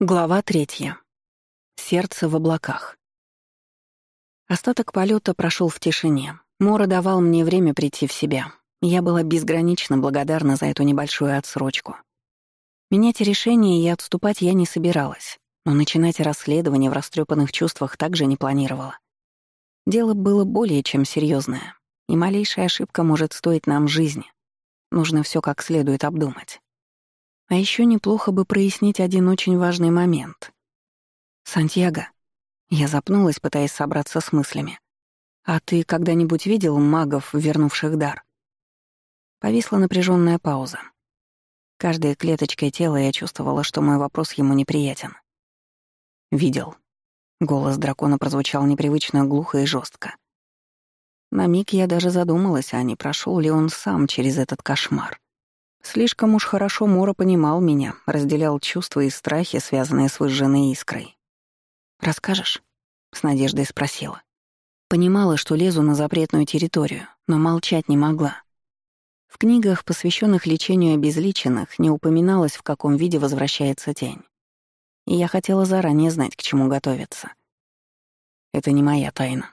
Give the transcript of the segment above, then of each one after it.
Глава третья. Сердце в облаках. Остаток полета прошел в тишине. Мора давал мне время прийти в себя. Я была безгранично благодарна за эту небольшую отсрочку. Менять решение и отступать я не собиралась, но начинать расследование в растрепанных чувствах также не планировала. Дело было более чем серьезное, и малейшая ошибка может стоить нам жизни. Нужно все как следует обдумать. А еще неплохо бы прояснить один очень важный момент. «Сантьяго», я запнулась, пытаясь собраться с мыслями. «А ты когда-нибудь видел магов, вернувших дар?» Повисла напряженная пауза. Каждой клеточкой тела я чувствовала, что мой вопрос ему неприятен. «Видел». Голос дракона прозвучал непривычно глухо и жестко. На миг я даже задумалась, а не прошел ли он сам через этот кошмар. Слишком уж хорошо Мора понимал меня, разделял чувства и страхи, связанные с выжженной искрой. «Расскажешь?» — с надеждой спросила. Понимала, что лезу на запретную территорию, но молчать не могла. В книгах, посвященных лечению обезличенных, не упоминалось, в каком виде возвращается тень. И я хотела заранее знать, к чему готовиться. Это не моя тайна.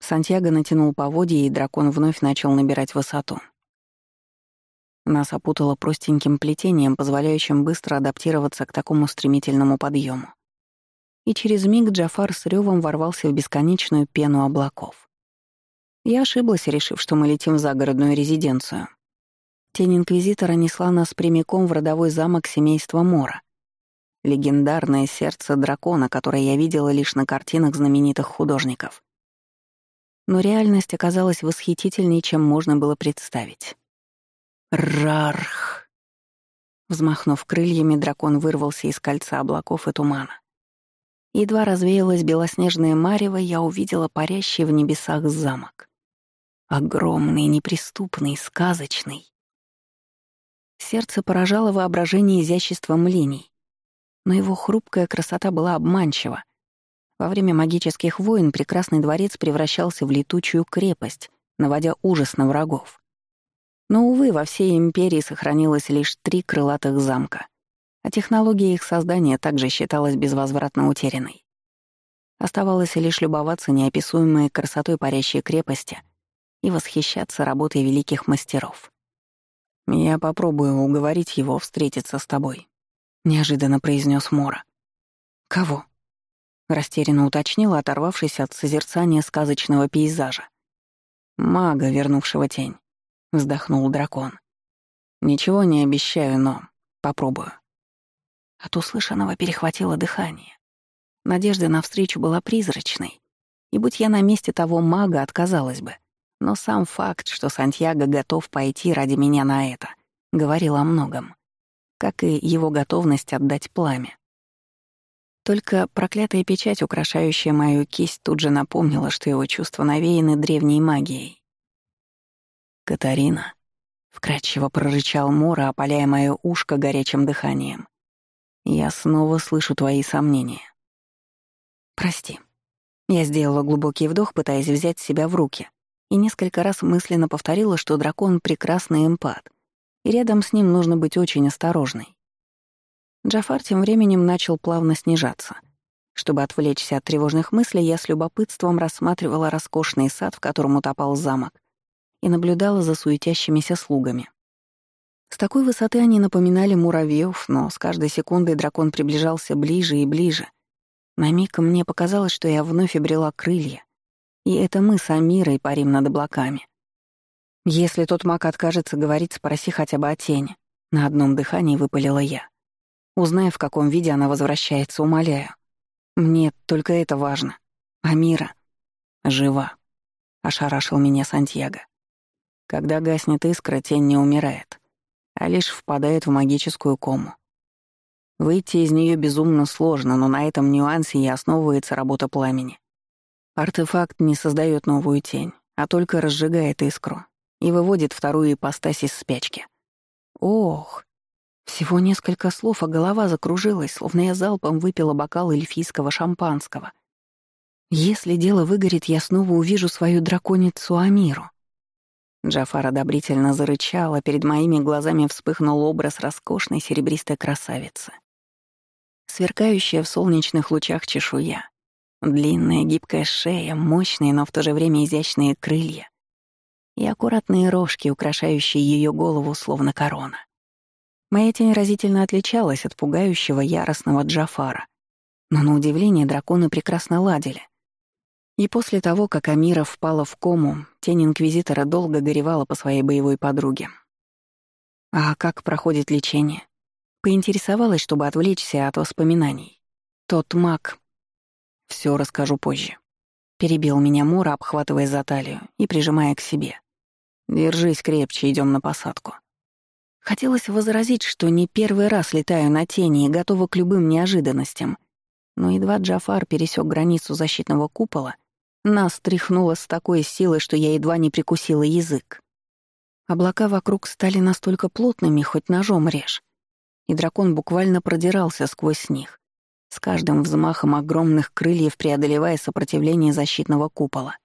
Сантьяго натянул поводья, и дракон вновь начал набирать высоту. Нас опутало простеньким плетением, позволяющим быстро адаптироваться к такому стремительному подъему. И через миг Джафар с ревом ворвался в бесконечную пену облаков. Я ошиблась, решив, что мы летим в загородную резиденцию. Тень Инквизитора несла нас прямиком в родовой замок семейства Мора. Легендарное сердце дракона, которое я видела лишь на картинах знаменитых художников. Но реальность оказалась восхитительней, чем можно было представить. Рарх. Взмахнув крыльями, дракон вырвался из кольца облаков и тумана. Едва развеялась белоснежная марево, я увидела парящий в небесах замок. Огромный, неприступный, сказочный. Сердце поражало воображение изяществом линий, но его хрупкая красота была обманчива. Во время магических войн прекрасный дворец превращался в летучую крепость, наводя ужас на врагов. Но, увы, во всей империи сохранилось лишь три крылатых замка, а технология их создания также считалась безвозвратно утерянной. Оставалось лишь любоваться неописуемой красотой парящей крепости и восхищаться работой великих мастеров. «Я попробую уговорить его встретиться с тобой», — неожиданно произнес Мора. «Кого?» — растерянно уточнила, оторвавшись от созерцания сказочного пейзажа. «Мага, вернувшего тень. — вздохнул дракон. «Ничего не обещаю, но попробую». От услышанного перехватило дыхание. Надежда на встречу была призрачной, и будь я на месте того мага, отказалась бы. Но сам факт, что Сантьяго готов пойти ради меня на это, говорил о многом, как и его готовность отдать пламя. Только проклятая печать, украшающая мою кисть, тут же напомнила, что его чувства навеяны древней магией. «Катарина», — вкрадчиво прорычал Мора, опаляя мое ушко горячим дыханием. «Я снова слышу твои сомнения». «Прости». Я сделала глубокий вдох, пытаясь взять себя в руки, и несколько раз мысленно повторила, что дракон — прекрасный эмпат, и рядом с ним нужно быть очень осторожной. Джафар тем временем начал плавно снижаться. Чтобы отвлечься от тревожных мыслей, я с любопытством рассматривала роскошный сад, в котором утопал замок, и наблюдала за суетящимися слугами. С такой высоты они напоминали муравьев, но с каждой секундой дракон приближался ближе и ближе. На миг мне показалось, что я вновь обрела крылья. И это мы с Амирой парим над облаками. Если тот маг откажется говорить, спроси хотя бы о тени. На одном дыхании выпалила я. Узнай, в каком виде она возвращается, умоляю. Мне только это важно. Амира. Жива. Ошарашил меня Сантьяго. Когда гаснет искра, тень не умирает, а лишь впадает в магическую кому. Выйти из нее безумно сложно, но на этом нюансе и основывается работа пламени. Артефакт не создает новую тень, а только разжигает искру и выводит вторую ипостась из спячки. Ох! Всего несколько слов, а голова закружилась, словно я залпом выпила бокал эльфийского шампанского. Если дело выгорит, я снова увижу свою драконицу Амиру. Джафар одобрительно зарычал, а перед моими глазами вспыхнул образ роскошной серебристой красавицы. Сверкающая в солнечных лучах чешуя, длинная гибкая шея, мощные, но в то же время изящные крылья и аккуратные рожки, украшающие ее голову словно корона. Моя тень разительно отличалась от пугающего яростного Джафара, но на удивление драконы прекрасно ладили. И после того, как Амира впала в кому, тень Инквизитора долго горевала по своей боевой подруге. А как проходит лечение? Поинтересовалась, чтобы отвлечься от воспоминаний. Тот маг... Все расскажу позже. Перебил меня Мура, обхватывая за талию и прижимая к себе. Держись крепче, идем на посадку. Хотелось возразить, что не первый раз летаю на тени и готова к любым неожиданностям. Но едва Джафар пересек границу защитного купола, нас тряхнуло с такой силой, что я едва не прикусила язык. Облака вокруг стали настолько плотными, хоть ножом режь. И дракон буквально продирался сквозь них, с каждым взмахом огромных крыльев преодолевая сопротивление защитного купола.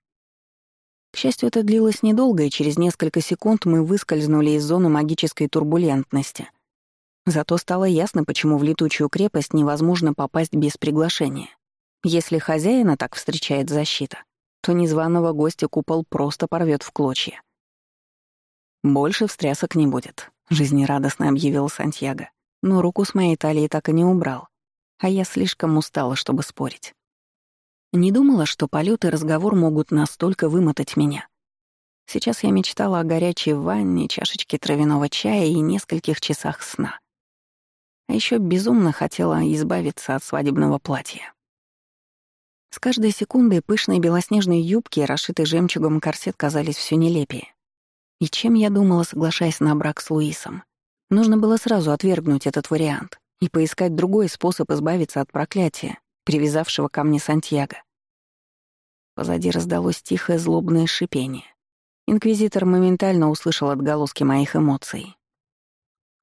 К счастью, это длилось недолго, и через несколько секунд мы выскользнули из зоны магической турбулентности. Зато стало ясно, почему в летучую крепость невозможно попасть без приглашения. Если хозяина так встречает защита, то незваного гостя купол просто порвет в клочья. «Больше встрясок не будет», — жизнерадостно объявил Сантьяго. Но руку с моей талии так и не убрал, а я слишком устала, чтобы спорить. Не думала, что полет и разговор могут настолько вымотать меня. Сейчас я мечтала о горячей ванне, чашечке травяного чая и нескольких часах сна. А еще безумно хотела избавиться от свадебного платья. С каждой секундой пышные белоснежные юбки и расшитый жемчугом корсет казались все нелепее. И чем я думала, соглашаясь на брак с Луисом? Нужно было сразу отвергнуть этот вариант и поискать другой способ избавиться от проклятия, привязавшего ко мне Сантьяго. Позади раздалось тихое злобное шипение. Инквизитор моментально услышал отголоски моих эмоций.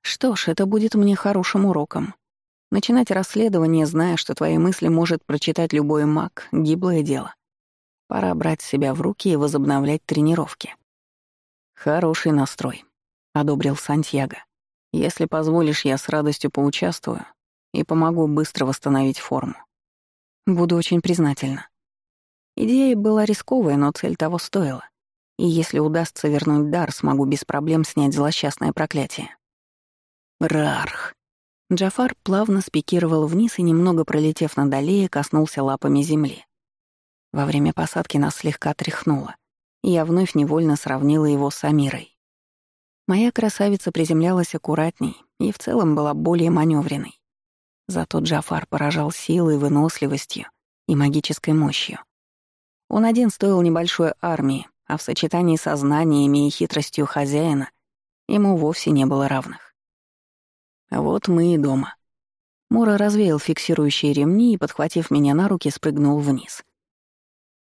Что ж, это будет мне хорошим уроком. Начинать расследование, зная, что твои мысли может прочитать любой маг, — гиблое дело. Пора брать себя в руки и возобновлять тренировки. «Хороший настрой», — одобрил Сантьяго. «Если позволишь, я с радостью поучаствую и помогу быстро восстановить форму. Буду очень признательна». Идея была рисковая, но цель того стоила. И если удастся вернуть дар, смогу без проблем снять злосчастное проклятие. Рарх. Джафар плавно спикировал вниз и, немного пролетев над аллеей, коснулся лапами земли. Во время посадки нас слегка тряхнуло, и я вновь невольно сравнила его с Амирой. Моя красавица приземлялась аккуратней и в целом была более маневренной. Зато Джафар поражал силой, выносливостью и магической мощью. Он один стоил небольшой армии, а в сочетании со знаниями и хитростью хозяина ему вовсе не было равных. Вот мы и дома. Мура развеял фиксирующие ремни и, подхватив меня на руки, спрыгнул вниз.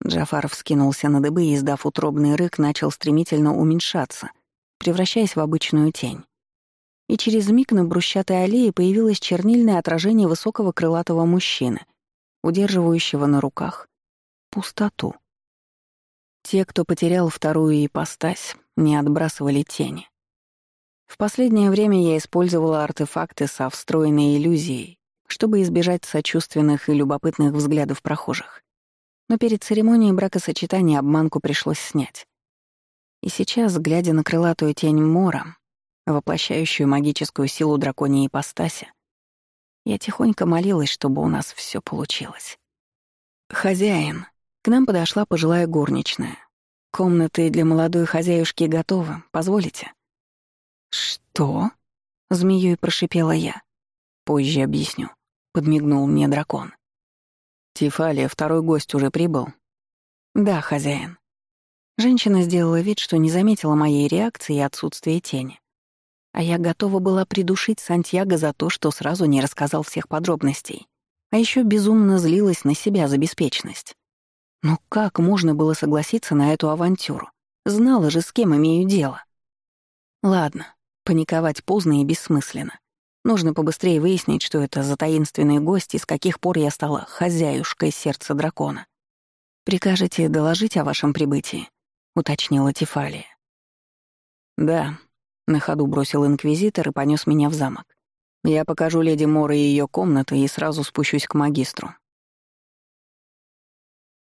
Джафар вскинулся на дыбы и, издав утробный рык, начал стремительно уменьшаться, превращаясь в обычную тень. И через миг на брусчатой аллее появилось чернильное отражение высокого крылатого мужчины, удерживающего на руках пустоту. Те, кто потерял вторую ипостась, не отбрасывали тени. В последнее время я использовала артефакты со встроенной иллюзией, чтобы избежать сочувственных и любопытных взглядов прохожих. Но перед церемонией бракосочетания обманку пришлось снять. И сейчас, глядя на крылатую тень Мора, воплощающую магическую силу драконьей ипостаси, я тихонько молилась, чтобы у нас все получилось. «Хозяин», к нам подошла пожилая горничная. «Комнаты для молодой хозяюшки готовы, позволите?» «Что?» — змеей прошипела я. «Позже объясню», — подмигнул мне дракон. «Тифалия, второй гость уже прибыл?» «Да, хозяин». Женщина сделала вид, что не заметила моей реакции и отсутствия тени. А я готова была придушить Сантьяго за то, что сразу не рассказал всех подробностей. А еще безумно злилась на себя за беспечность. Но как можно было согласиться на эту авантюру? Знала же, с кем имею дело. Ладно, Паниковать поздно и бессмысленно. Нужно побыстрее выяснить, что это за таинственные гости, с каких пор я стала хозяюшкой сердца дракона. «Прикажете доложить о вашем прибытии?» — уточнила Тефалия. «Да», — на ходу бросил инквизитор и понёс меня в замок. Я покажу леди Мора ее комнаты и сразу спущусь к магистру.